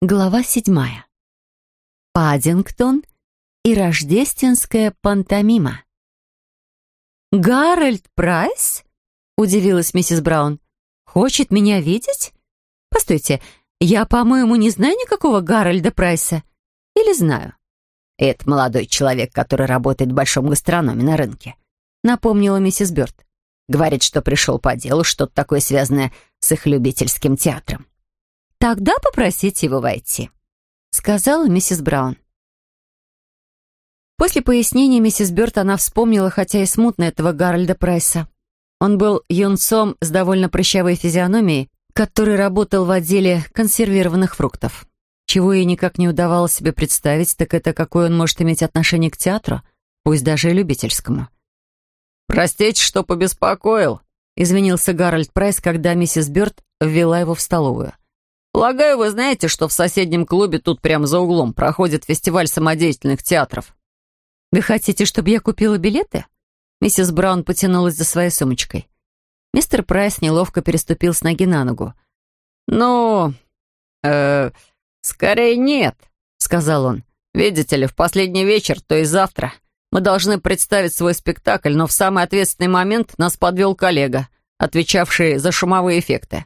Глава седьмая. Паддингтон и рождественская пантомима. «Гарольд Прайс?» — удивилась миссис Браун. «Хочет меня видеть? Постойте, я, по-моему, не знаю никакого Гарольда Прайса. Или знаю?» «Это молодой человек, который работает в большом гастрономе на рынке», — напомнила миссис Бёрд. «Говорит, что пришел по делу, что-то такое связанное с их любительским театром». «Тогда попросите его войти», — сказала миссис Браун. После пояснения миссис Бёрд она вспомнила, хотя и смутно, этого Гарольда Прайса. Он был юнцом с довольно прыщавой физиономией, который работал в отделе консервированных фруктов. Чего ей никак не удавалось себе представить, так это какое он может иметь отношение к театру, пусть даже и любительскому. «Простите, что побеспокоил», — извинился Гарольд Прайс, когда миссис Бёрд ввела его в столовую. Полагаю, вы знаете, что в соседнем клубе тут прямо за углом проходит фестиваль самодеятельных театров. Вы хотите, чтобы я купила билеты? Миссис Браун потянулась за своей сумочкой. Мистер Прайс неловко переступил с ноги на ногу. «Ну, э, скорее нет», — сказал он. «Видите ли, в последний вечер, то есть завтра, мы должны представить свой спектакль, но в самый ответственный момент нас подвел коллега, отвечавший за шумовые эффекты.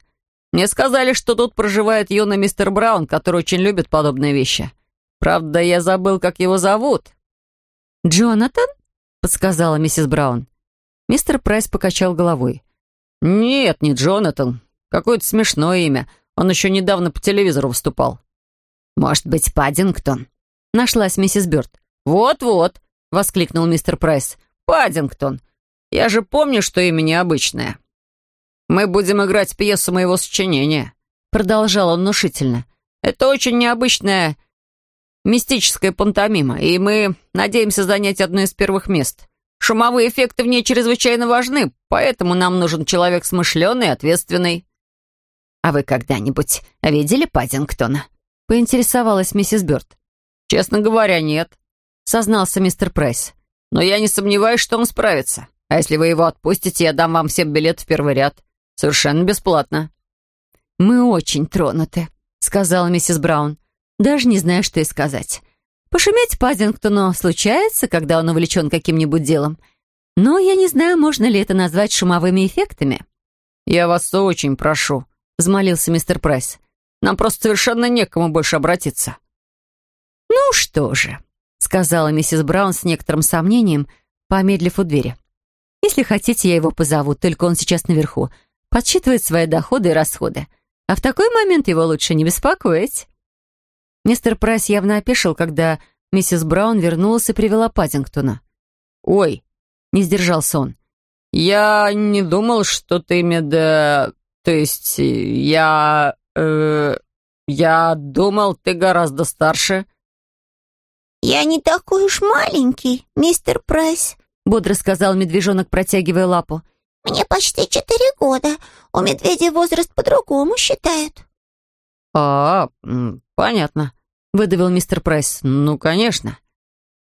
Мне сказали, что тут проживает юный мистер Браун, который очень любит подобные вещи. Правда, я забыл, как его зовут». «Джонатан?» — подсказала миссис Браун. Мистер Прайс покачал головой. «Нет, не Джонатан. Какое-то смешное имя. Он еще недавно по телевизору выступал». «Может быть, Паддингтон?» — нашлась миссис Бёрд. «Вот-вот», — воскликнул мистер Прайс. «Паддингтон. Я же помню, что имя необычное». «Мы будем играть пьесу моего сочинения», — продолжал он внушительно. «Это очень необычная мистическая пантомима, и мы надеемся занять одно из первых мест. Шумовые эффекты в ней чрезвычайно важны, поэтому нам нужен человек смышленый и ответственный». «А вы когда-нибудь видели Паддингтона?» — поинтересовалась миссис Бёрд. «Честно говоря, нет», — сознался мистер Прайс. «Но я не сомневаюсь, что он справится. А если вы его отпустите, я дам вам всем билет в первый ряд. Совершенно бесплатно». «Мы очень тронуты», — сказала миссис Браун. «Даже не знаю, что и сказать. Пошуметь Паддингтону случается, когда он увлечен каким-нибудь делом. Но я не знаю, можно ли это назвать шумовыми эффектами». «Я вас очень прошу», — взмолился мистер Прайс. «Нам просто совершенно некому больше обратиться». «Ну что же», — сказала миссис Браун с некоторым сомнением, помедлив у двери. «Если хотите, я его позову, только он сейчас наверху подсчитывает свои доходы и расходы. А в такой момент его лучше не беспокоить. Мистер Прайс явно опешил, когда миссис Браун вернулась и привела Паддингтона. «Ой!» — не сдержался он. «Я не думал, что ты меда... То есть я... Э, я думал, ты гораздо старше». «Я не такой уж маленький, мистер Прайс», — бодро сказал медвежонок, протягивая лапу. Мне почти четыре года. У медведей возраст по-другому считают». «А, понятно», — выдавил мистер Прайс. «Ну, конечно».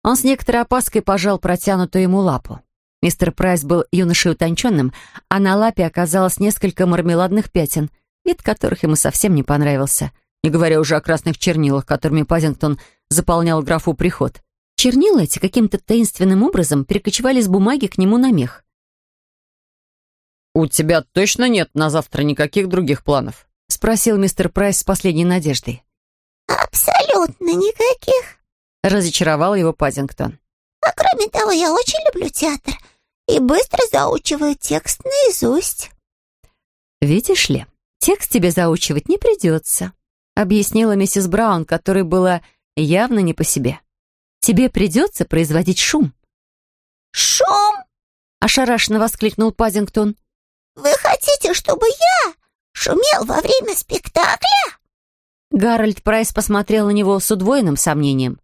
Он с некоторой опаской пожал протянутую ему лапу. Мистер Прайс был юношей утонченным, а на лапе оказалось несколько мармеладных пятен, вид которых ему совсем не понравился, не говоря уже о красных чернилах, которыми Паддингтон заполнял графу «Приход». Чернила эти каким-то таинственным образом перекочевали с бумаги к нему на мех. «У тебя точно нет на завтра никаких других планов?» — спросил мистер Прайс с последней надеждой. «Абсолютно никаких», — разочаровал его Пазингтон. «А кроме того, я очень люблю театр и быстро заучиваю текст наизусть». «Видишь ли, текст тебе заучивать не придется», — объяснила миссис Браун, которой было явно не по себе. «Тебе придется производить шум». «Шум?» — ошарашенно воскликнул Пазингтон. «Вы хотите, чтобы я шумел во время спектакля?» Гарольд Прайс посмотрел на него с удвоенным сомнением.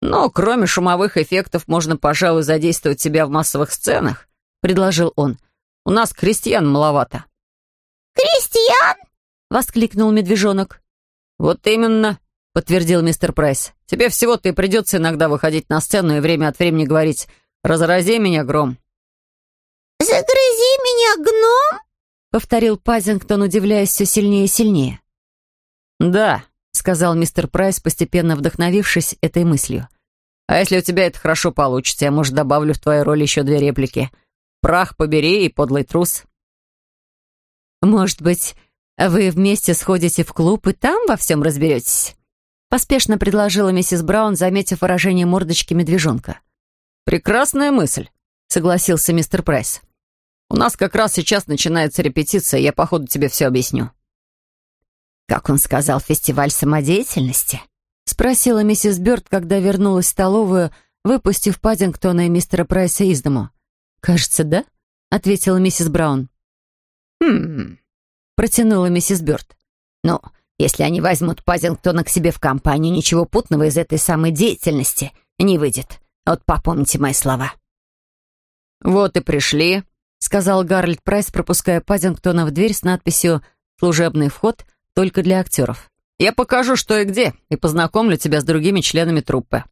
«Но кроме шумовых эффектов можно, пожалуй, задействовать себя в массовых сценах», — предложил он. «У нас крестьян маловато». «Крестьян?» — воскликнул медвежонок. «Вот именно», — подтвердил мистер Прайс. «Тебе всего-то и придется иногда выходить на сцену и время от времени говорить «Разрази меня, гром». «Загрызи меня, гном!» — повторил Пазингтон, удивляясь все сильнее и сильнее. «Да, — сказал мистер Прайс, постепенно вдохновившись этой мыслью. «А если у тебя это хорошо получится, я, может, добавлю в твою роль еще две реплики. Прах побери и подлый трус». «Может быть, вы вместе сходите в клуб и там во всем разберетесь?» Поспешно предложила миссис Браун, заметив выражение мордочки медвежонка. «Прекрасная мысль», — согласился мистер Прайс. «У нас как раз сейчас начинается репетиция, я, походу, тебе все объясню». «Как он сказал, фестиваль самодеятельности?» — спросила миссис Бёрд, когда вернулась в столовую, выпустив Паддингтона и мистера Прайса из дому. «Кажется, да?» — ответила миссис Браун. «Хм...» — протянула миссис Бёрд. «Ну, если они возьмут Паддингтона к себе в компанию, ничего путного из этой самой деятельности не выйдет. Вот попомните мои слова». «Вот и пришли», — сказал Гарольд Прайс, пропуская Паддингтона в дверь с надписью «Служебный вход только для актеров». «Я покажу, что и где, и познакомлю тебя с другими членами труппы».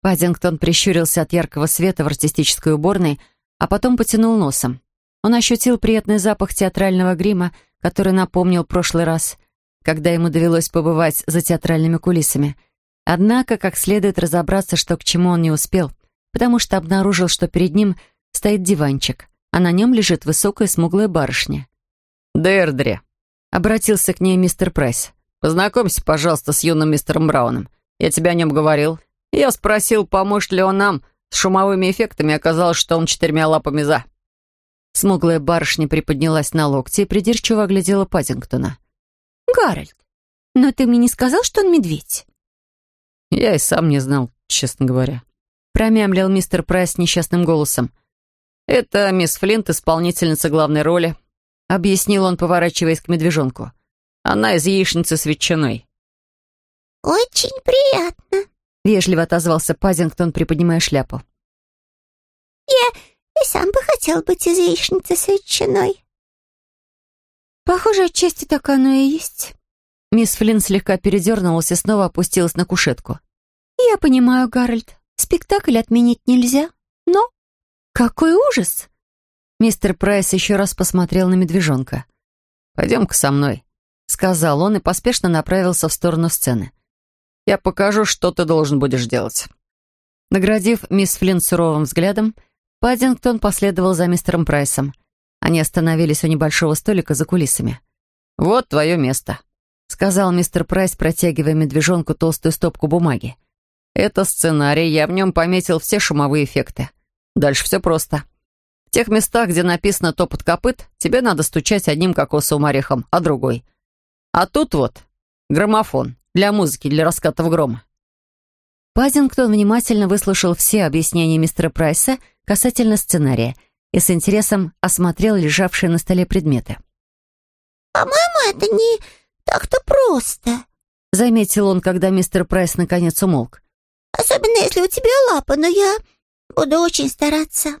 Паддингтон прищурился от яркого света в артистической уборной, а потом потянул носом. Он ощутил приятный запах театрального грима, который напомнил прошлый раз — когда ему довелось побывать за театральными кулисами. Однако, как следует разобраться, что к чему он не успел, потому что обнаружил, что перед ним стоит диванчик, а на нем лежит высокая смуглая барышня. «Дердри», — обратился к ней мистер Прайс. «Познакомься, пожалуйста, с юным мистером Брауном. Я тебе о нем говорил. Я спросил, поможет ли он нам с шумовыми эффектами, оказалось, что он четырьмя лапами за». Смуглая барышня приподнялась на локти и придирчиво оглядела Паддингтона. «Гарольд, но ты мне не сказал, что он медведь?» «Я и сам не знал, честно говоря», — промямлил мистер Прайс несчастным голосом. «Это мисс Флинт, исполнительница главной роли», — объяснил он, поворачиваясь к медвежонку. «Она из яичницы с ветчиной». «Очень приятно», — вежливо отозвался Паддингтон, приподнимая шляпу. «Я и сам бы хотел быть из яичницы с ветчиной». «Похоже, отчасти так оно и есть». Мисс Флинт слегка передернулась и снова опустилась на кушетку. «Я понимаю, Гарольд, спектакль отменить нельзя, но...» «Какой ужас!» Мистер Прайс еще раз посмотрел на медвежонка. «Пойдем-ка со мной», — сказал он и поспешно направился в сторону сцены. «Я покажу, что ты должен будешь делать». Наградив мисс Флинт суровым взглядом, Паддингтон последовал за мистером Прайсом. Они остановились у небольшого столика за кулисами. «Вот твое место», — сказал мистер Прайс, протягивая медвежонку толстую стопку бумаги. «Это сценарий, я в нем пометил все шумовые эффекты. Дальше все просто. В тех местах, где написано «топот копыт», тебе надо стучать одним кокосовым орехом, а другой. А тут вот граммофон для музыки, для раскатов грома. Паддингтон внимательно выслушал все объяснения мистера Прайса касательно сценария — и с интересом осмотрел лежавшие на столе предметы. «По-моему, это не так-то просто», — заметил он, когда мистер Прайс наконец умолк. «Особенно, если у тебя лапа, но я буду очень стараться».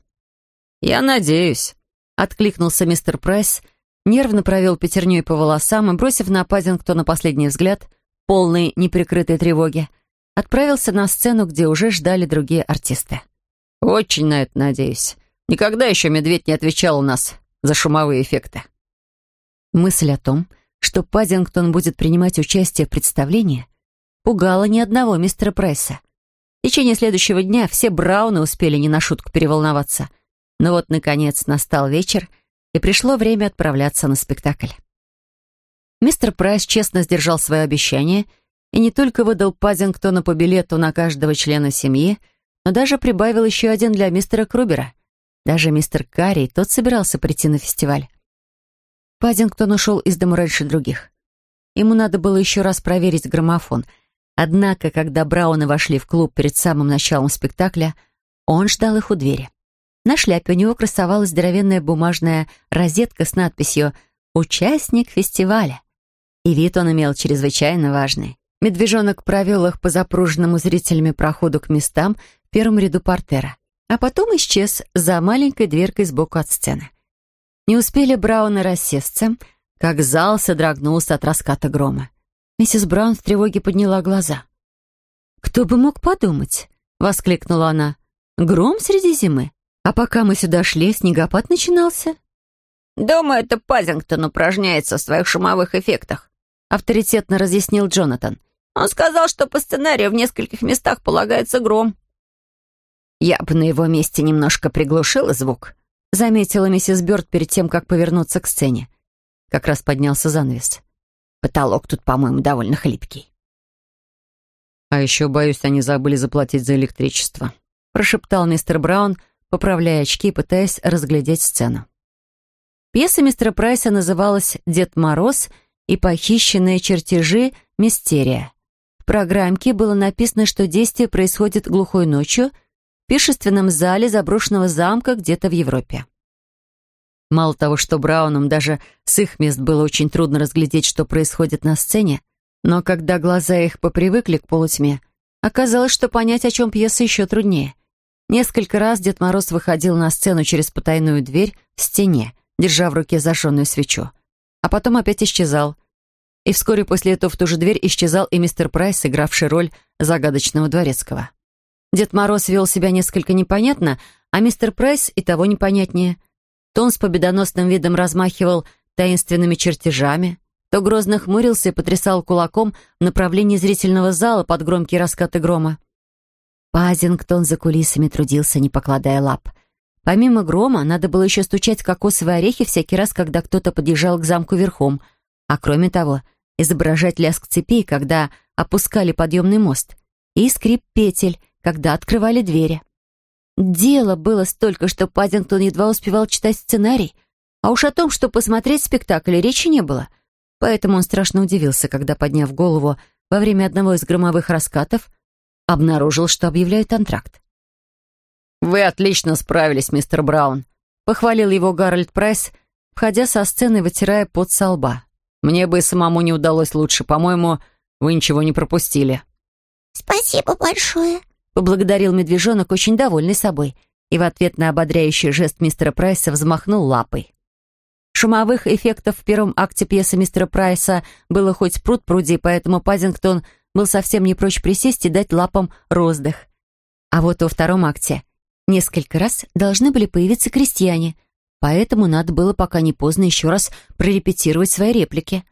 «Я надеюсь», — откликнулся мистер Прайс, нервно провел пятерней по волосам и, бросив на Паддингтона последний взгляд, полный неприкрытой тревоги, отправился на сцену, где уже ждали другие артисты. «Очень на это надеюсь. Никогда еще медведь не отвечал у нас за шумовые эффекты. Мысль о том, что Паддингтон будет принимать участие в представлении, пугала ни одного мистера Прайса. В течение следующего дня все Брауны успели не на шутку переволноваться. Но вот, наконец, настал вечер, и пришло время отправляться на спектакль. Мистер Прайс честно сдержал свое обещание и не только выдал Паддингтону по билету на каждого члена семьи, но даже прибавил еще один для мистера Крубера — даже мистер Карри, тот собирался прийти на фестиваль. Паддингтон ушел из дома раньше других. Ему надо было еще раз проверить граммофон. Однако, когда Брауны вошли в клуб перед самым началом спектакля, он ждал их у двери. На шляпе у него красовалась здоровенная бумажная розетка с надписью «Участник фестиваля». И вид он имел чрезвычайно важный. Медвежонок провел их по запруженному зрителями проходу к местам в первом ряду портера а потом исчез за маленькой дверкой сбоку от сцены. Не успели Брауны рассесться, как зал содрогнулся от раската грома. Миссис Браун в тревоге подняла глаза. «Кто бы мог подумать?» — воскликнула она. «Гром среди зимы? А пока мы сюда шли, снегопад начинался?» «Думаю, это Пазингтон упражняется в своих шумовых эффектах», — авторитетно разъяснил Джонатан. «Он сказал, что по сценарию в нескольких местах полагается гром». «Я бы на его месте немножко приглушила звук», заметила миссис Бёрд перед тем, как повернуться к сцене. Как раз поднялся занавес. Потолок тут, по-моему, довольно хлипкий. «А еще, боюсь, они забыли заплатить за электричество», прошептал мистер Браун, поправляя очки и пытаясь разглядеть сцену. Пьеса мистера Прайса называлась «Дед Мороз» и «Похищенные чертежи. Мистерия». В программке было написано, что действие происходит глухой ночью в пиршественном зале заброшенного замка где-то в Европе. Мало того, что Браунам даже с их мест было очень трудно разглядеть, что происходит на сцене, но когда глаза их попривыкли к полутьме, оказалось, что понять, о чем пьеса, еще труднее. Несколько раз Дед Мороз выходил на сцену через потайную дверь в стене, держа в руке зажженную свечу, а потом опять исчезал. И вскоре после этого в ту же дверь исчезал и мистер Прайс, игравший роль загадочного дворецкого. Дед Мороз вел себя несколько непонятно, а мистер Прайс и того непонятнее — то он с победоносным видом размахивал таинственными чертежами, то грозно хмурился и потрясал кулаком в направлении зрительного зала под громкие раскаты грома. Пазингтон за кулисами трудился, не покладая лап. Помимо грома, надо было еще стучать кокосовые орехи всякий раз, когда кто-то подъезжал к замку верхом, а кроме того, изображать лязг цепей, когда опускали подъемный мост, и скрип петель, когда открывали двери. Дело было столько, что Паддингтон едва успевал читать сценарий, а уж о том, что посмотреть спектакль, речи не было. Поэтому он страшно удивился, когда, подняв голову во время одного из громовых раскатов, обнаружил, что объявляют антракт. «Вы отлично справились, мистер Браун», — похвалил его Гарольд Прайс, входя со сцены, вытирая пот со лба. «Мне бы и самому не удалось лучше. По-моему, вы ничего не пропустили». «Спасибо большое», Поблагодарил медвежонок, очень довольный собой, и в ответ на ободряющий жест мистера Прайса взмахнул лапой. Шумовых эффектов в первом акте пьесы мистера Прайса было хоть пруд пруди, поэтому Пазингтон был совсем не прочь присесть и дать лапам роздых. А вот во втором акте несколько раз должны были появиться крестьяне, поэтому надо было, пока не поздно, еще раз прорепетировать свои реплики.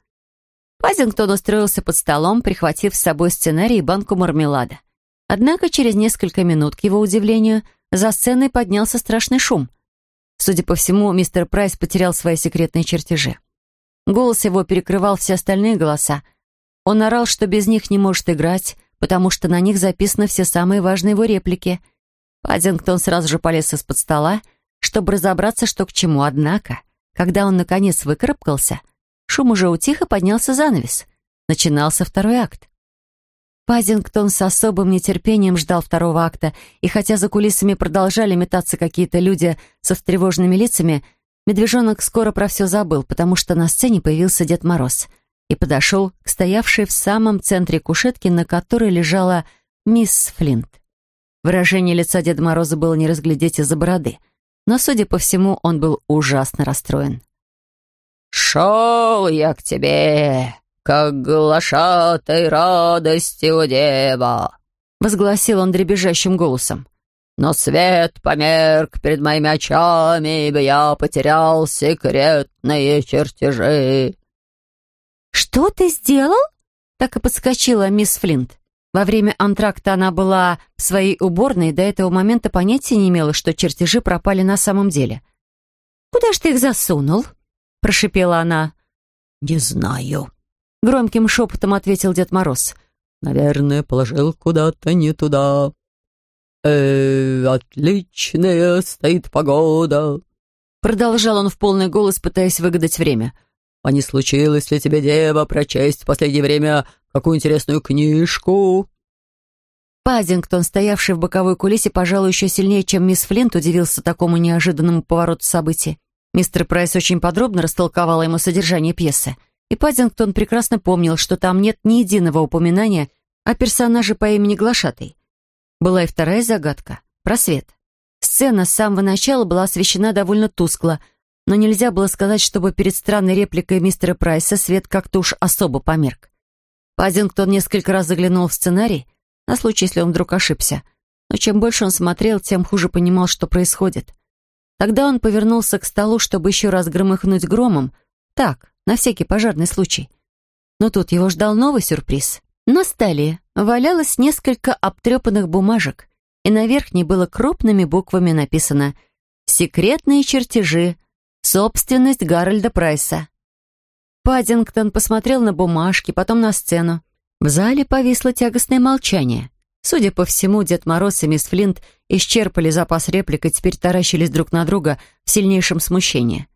Пазингтон устроился под столом, прихватив с собой сценарий и банку мармелада. Однако через несколько минут, к его удивлению, за сценой поднялся страшный шум. Судя по всему, мистер Прайс потерял свои секретные чертежи. Голос его перекрывал все остальные голоса. Он орал, что без них не может играть, потому что на них записаны все самые важные его реплики. Паддингтон сразу же полез из-под стола, чтобы разобраться, что к чему. Однако, когда он наконец выкарабкался, шум уже утих и поднялся занавес. Начинался второй акт. Пазингтон с особым нетерпением ждал второго акта, и хотя за кулисами продолжали метаться какие-то люди со встревоженными лицами, медвежонок скоро про все забыл, потому что на сцене появился Дед Мороз и подошел к стоявшей в самом центре кушетки, на которой лежала мисс Флинт. Выражение лица Деда Мороза было не разглядеть из-за бороды, но, судя по всему, он был ужасно расстроен. «Шел я к тебе, как глашатай радости у дева», — возгласил он дребезжащим голосом. «Но свет померк перед моими очами, ибо я потерял секретные чертежи». «Что ты сделал?» — так и подскочила мисс Флинт. Во время антракта она была в своей уборной до этого момента понятия не имела, что чертежи пропали на самом деле. «Куда ж ты их засунул?» — прошипела она. «Не знаю», Громким шепотом ответил Дед Мороз. «Наверное, положил куда-то не туда. э отличная стоит погода». Продолжал он в полный голос, пытаясь выгадать время. «А не случилось ли тебе, дева, прочесть в последнее время какую интересную книжку?» Паддингтон, стоявший в боковой кулисе, пожалуй, еще сильнее, чем мисс Флинт, удивился такому неожиданному повороту событий. Мистер Прайс очень подробно растолковал ему содержание пьесы — и Паддингтон прекрасно помнил, что там нет ни единого упоминания о персонаже по имени Глашатый. Была и вторая загадка — про свет. Сцена с самого начала была освещена довольно тускло, но нельзя было сказать, чтобы перед странной репликой мистера Прайса свет как-то уж особо померк. Паддингтон несколько раз заглянул в сценарий, на случай, если он вдруг ошибся, но чем больше он смотрел, тем хуже понимал, что происходит. Тогда он повернулся к столу, чтобы еще раз громыхнуть громом, так, на всякий пожарный случай. Но тут его ждал новый сюрприз. На столе валялось несколько обтрепанных бумажек, и на верхней было крупными буквами написано «Секретные чертежи. Собственность Гарольда Прайса». Паддингтон посмотрел на бумажки, потом на сцену. В зале повисло тягостное молчание. Судя по всему, Дед Мороз и мисс Флинт исчерпали запас реплик и теперь таращились друг на друга в сильнейшем смущении.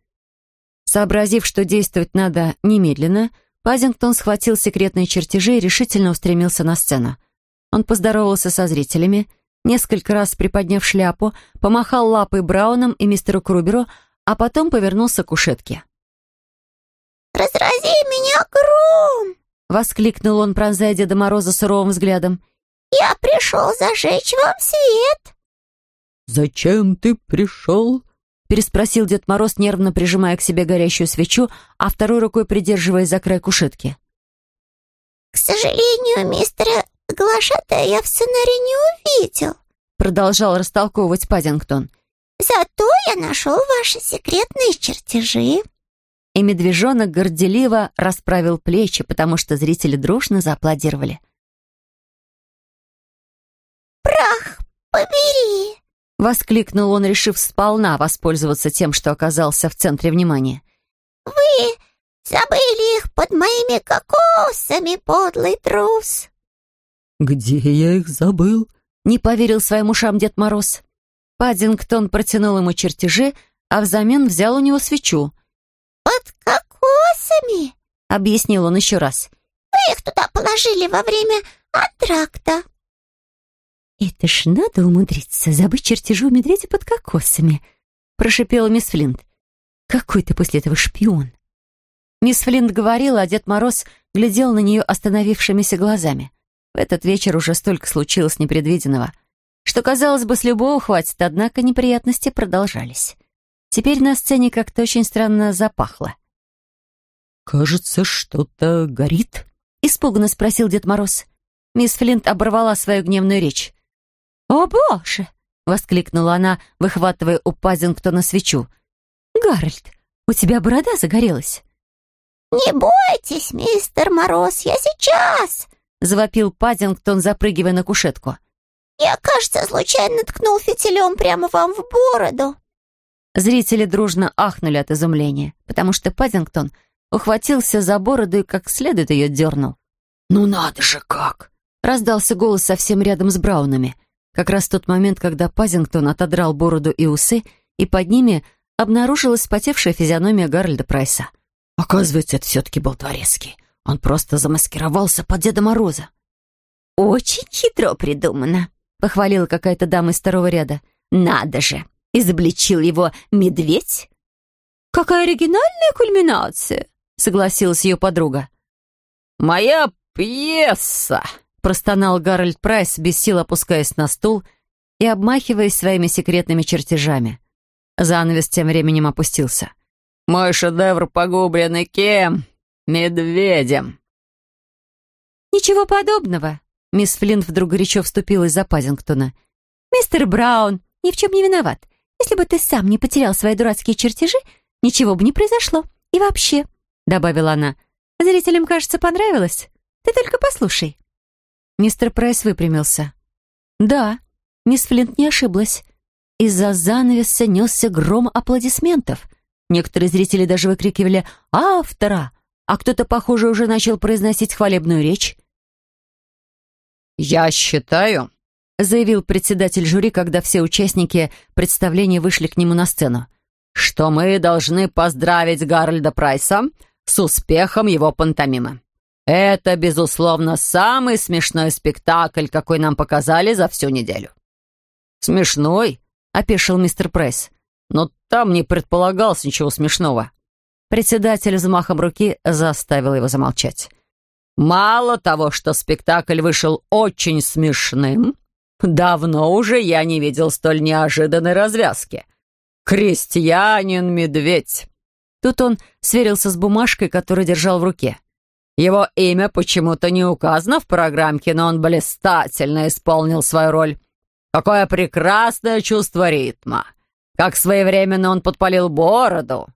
Сообразив, что действовать надо немедленно, Пазингтон схватил секретные чертежи и решительно устремился на сцену. Он поздоровался со зрителями, несколько раз приподняв шляпу, помахал лапой Брауном и мистеру Круберу, а потом повернулся к кушетке. «Разрази меня гром!» — воскликнул он, пронзая Деда Мороза суровым взглядом. «Я пришел зажечь вам свет!» «Зачем ты пришел?» — переспросил Дед Мороз, нервно прижимая к себе горящую свечу, а второй рукой придерживая за край кушетки. «К сожалению, мистера Глашатая я в сценарии не увидел», — продолжал растолковывать Паддингтон. «Зато я нашел ваши секретные чертежи». И медвежонок горделиво расправил плечи, потому что зрители дружно зааплодировали. «Прах побери!» — воскликнул он, решив сполна воспользоваться тем, что оказался в центре внимания. «Вы забыли их под моими кокосами, подлый трус!» «Где я их забыл?» — не поверил своим ушам Дед Мороз. Паддингтон протянул ему чертежи, а взамен взял у него свечу. «Под кокосами?» — объяснил он еще раз. «Вы их туда положили во время антракта». «Это ж надо умудриться забыть чертежи у медведя под кокосами», — прошипела мисс Флинт. «Какой ты после этого шпион!» Мисс Флинт говорила, а Дед Мороз глядел на нее остановившимися глазами. В этот вечер уже столько случилось непредвиденного, что, казалось бы, с любого хватит, однако неприятности продолжались. Теперь на сцене как-то очень странно запахло. «Кажется, что-то горит», — испуганно спросил Дед Мороз. Мисс Флинт оборвала свою гневную речь. «О, боже!» — воскликнула она, выхватывая у Пазингтона свечу. «Гарольд, у тебя борода загорелась». «Не бойтесь, мистер Мороз, я сейчас!» — завопил Паддингтон, запрыгивая на кушетку. «Я, кажется, случайно ткнул фитилем прямо вам в бороду». Зрители дружно ахнули от изумления, потому что Паддингтон ухватился за бороду и как следует ее дернул. «Ну надо же как!» — раздался голос совсем рядом с Браунами. Как раз в тот момент, когда Пазингтон отодрал бороду и усы, и под ними обнаружилась спотевшая физиономия Гарольда Прайса. Оказывается, это все-таки был Дворецкий. Он просто замаскировался под Деда Мороза. «Очень хитро придумано», — похвалила какая-то дама из второго ряда. «Надо же! Изобличил его медведь?» «Какая оригинальная кульминация!» — согласилась ее подруга. «Моя пьеса!» — простонал Гарольд Прайс, без сил опускаясь на стул и обмахиваясь своими секретными чертежами. Занавес тем временем опустился. «Мой шедевр погублен и кем? медведем». «Ничего подобного», — мисс Флинт вдруг горячо вступилась за Паддингтона. «Мистер Браун ни в чем не виноват. Если бы ты сам не потерял свои дурацкие чертежи, ничего бы не произошло. И вообще», — добавила она, — «зрителям, кажется, понравилось. Ты только послушай». Мистер Прайс выпрямился. «Да, мисс Флинт не ошиблась. Из-за занавеса несся гром аплодисментов. Некоторые зрители даже выкрикивали «Автора!», а кто-то, похоже, уже начал произносить хвалебную речь. «Я считаю», — заявил председатель жюри, когда все участники представления вышли к нему на сцену, «что мы должны поздравить Гарольда Прайса с успехом его пантомимы. Это, безусловно, самый смешной спектакль, какой нам показали за всю неделю». «Смешной?» — опешил мистер Прайс. «Но там не предполагалось ничего смешного». Председатель взмахом руки заставил его замолчать. «Мало того, что спектакль вышел очень смешным, давно уже я не видел столь неожиданной развязки. Крестьянин-медведь». Тут он сверился с бумажкой, которую держал в руке. Его имя почему-то не указано в программке, но он блистательно исполнил свою роль. Какое прекрасное чувство ритма! Как своевременно он подпалил бороду!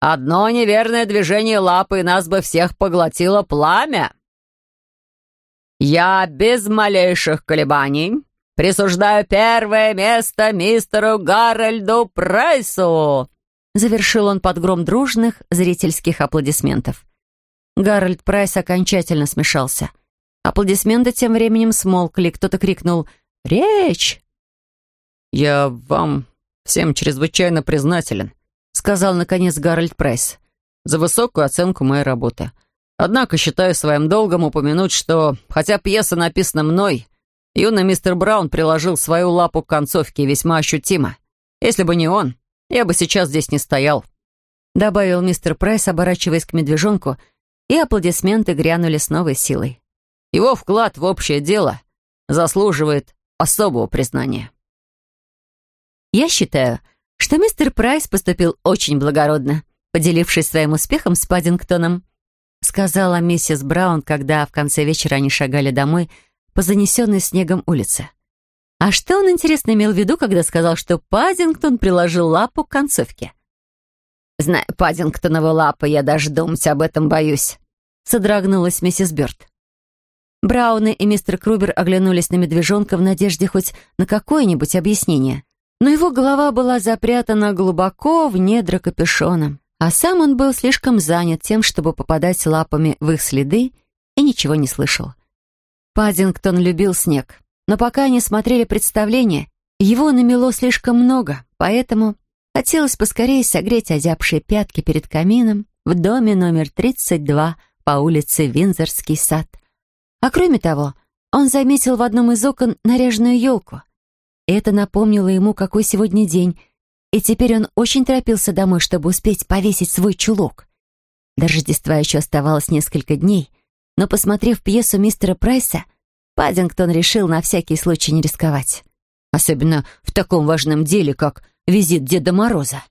Одно неверное движение лапы, и нас бы всех поглотило пламя. Я без малейших колебаний присуждаю первое место мистеру Гарольду Прайсу!» Завершил он под гром дружных зрительских аплодисментов. Гарольд Прайс окончательно смешался. Аплодисменты тем временем смолкли. Кто-то крикнул «Речь!» «Я вам всем чрезвычайно признателен», — сказал, наконец, Гарольд Прайс, «за высокую оценку моей работы. Однако считаю своим долгом упомянуть, что, хотя пьеса написана мной, юный мистер Браун приложил свою лапу к концовке весьма ощутимо. Если бы не он, я бы сейчас здесь не стоял», — добавил мистер Прайс, оборачиваясь к медвежонку, и аплодисменты грянули с новой силой. «Его вклад в общее дело заслуживает особого признания». Я считаю, что мистер Прайс поступил очень благородно, поделившись своим успехом с Паддингтоном, сказала миссис Браун, когда в конце вечера они шагали домой по занесенной снегом улице. А что он, интересно, имел в виду, когда сказал, что Паддингтон приложил лапу к концовке? «Зная Паддингтонову лапы, я даже думать об этом боюсь», — содрогнулась миссис Бёрд. Брауны и мистер Крубер оглянулись на медвежонка в надежде хоть на какое-нибудь объяснение но его голова была запрятана глубоко в недра капюшона, а сам он был слишком занят тем, чтобы попадать лапами в их следы, и ничего не слышал. Паддингтон любил снег, но пока они смотрели представление, его намело слишком много, поэтому хотелось поскорее согреть озябшие пятки перед камином в доме номер 32 по улице Винзорский сад. А кроме того, он заметил в одном из окон наряженную елку, это напомнило ему, какой сегодня день, и теперь он очень торопился домой, чтобы успеть повесить свой чулок. До Рождества еще оставалось несколько дней, но, посмотрев пьесу мистера Прайса, Паддингтон решил на всякий случай не рисковать. Особенно в таком важном деле, как визит Деда Мороза.